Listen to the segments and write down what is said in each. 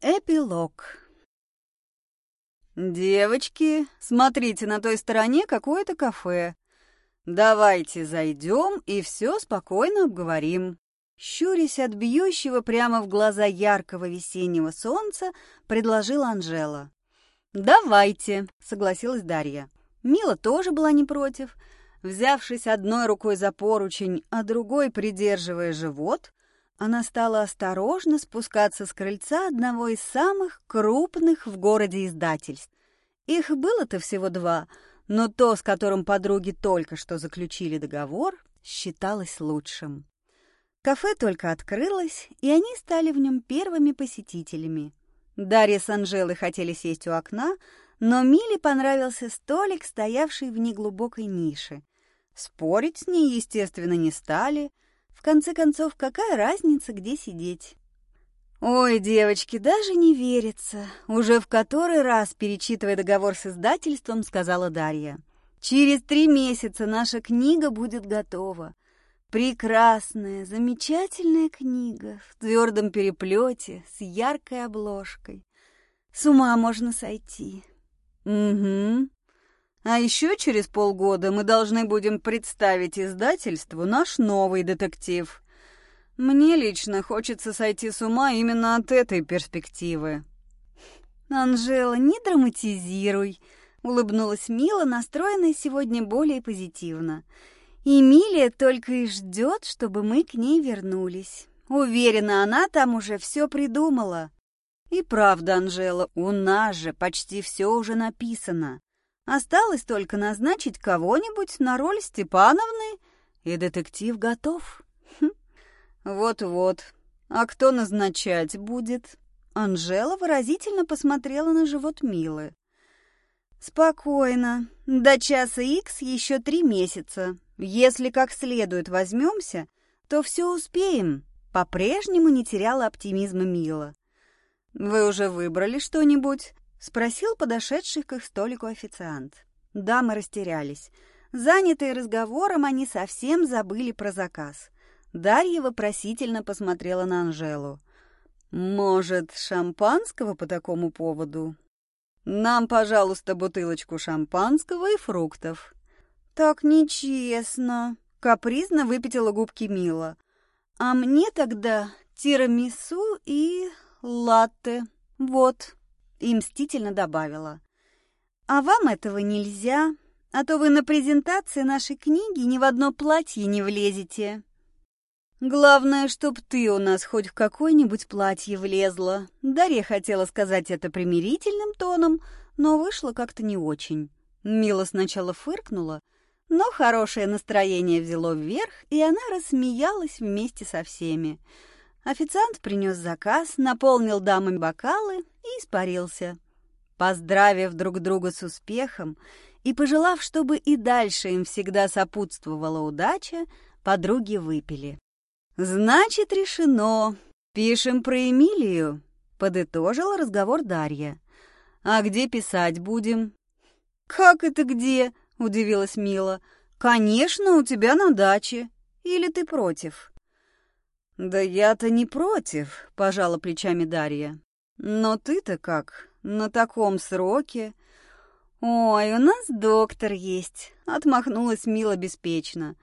Эпилог «Девочки, смотрите, на той стороне какое-то кафе. Давайте зайдем и все спокойно обговорим». Щурясь от бьющего прямо в глаза яркого весеннего солнца, предложила Анжела. «Давайте», — согласилась Дарья. Мила тоже была не против. Взявшись одной рукой за поручень, а другой придерживая живот, она стала осторожно спускаться с крыльца одного из самых крупных в городе издательств. Их было-то всего два, но то, с которым подруги только что заключили договор, считалось лучшим. Кафе только открылось, и они стали в нем первыми посетителями. Дарья с Анжелой хотели сесть у окна, но Миле понравился столик, стоявший в неглубокой нише. Спорить с ней, естественно, не стали — в конце концов, какая разница, где сидеть? Ой, девочки, даже не верится. Уже в который раз, перечитывая договор с издательством, сказала Дарья. Через три месяца наша книга будет готова. Прекрасная, замечательная книга в твердом переплете с яркой обложкой. С ума можно сойти. Угу. А еще через полгода мы должны будем представить издательству наш новый детектив. Мне лично хочется сойти с ума именно от этой перспективы. Анжела, не драматизируй, улыбнулась Мила, настроенная сегодня более позитивно. Эмилия только и ждет, чтобы мы к ней вернулись. Уверена, она там уже все придумала. И правда, Анжела, у нас же почти все уже написано. Осталось только назначить кого-нибудь на роль Степановны, и детектив готов. Хм. Вот-вот. А кто назначать будет? Анжела выразительно посмотрела на живот Милы. Спокойно. До часа икс еще три месяца. Если как следует возьмемся, то все успеем. По-прежнему не теряла оптимизма Мила. Вы уже выбрали что-нибудь? Спросил подошедший к их столику официант. Дамы растерялись. Занятые разговором, они совсем забыли про заказ. Дарья вопросительно посмотрела на Анжелу. «Может, шампанского по такому поводу?» «Нам, пожалуйста, бутылочку шампанского и фруктов». «Так нечестно», — капризно выпятила губки Мила. «А мне тогда тирамису и латте. Вот» и мстительно добавила. «А вам этого нельзя, а то вы на презентации нашей книги ни в одно платье не влезете». «Главное, чтоб ты у нас хоть в какое-нибудь платье влезла». Дарья хотела сказать это примирительным тоном, но вышло как-то не очень. Мила сначала фыркнула, но хорошее настроение взяло вверх, и она рассмеялась вместе со всеми. Официант принес заказ, наполнил дамами бокалы и испарился. Поздравив друг друга с успехом и пожелав, чтобы и дальше им всегда сопутствовала удача, подруги выпили. «Значит, решено. Пишем про Эмилию», — подытожила разговор Дарья. «А где писать будем?» «Как это где?» — удивилась Мила. «Конечно, у тебя на даче. Или ты против?» «Да я-то не против», — пожала плечами Дарья. «Но ты-то как? На таком сроке?» «Ой, у нас доктор есть», — отмахнулась Мила беспечно.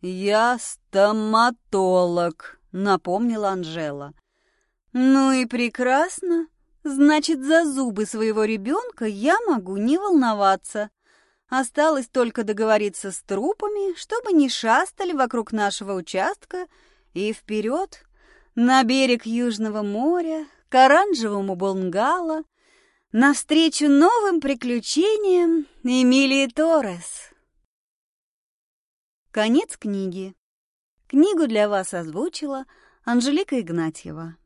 «Я стоматолог», — напомнила Анжела. «Ну и прекрасно. Значит, за зубы своего ребенка я могу не волноваться. Осталось только договориться с трупами, чтобы не шастали вокруг нашего участка и вперед, на берег Южного моря, к оранжевому бунгало, навстречу новым приключениям Эмилии Торрес. Конец книги. Книгу для вас озвучила Анжелика Игнатьева.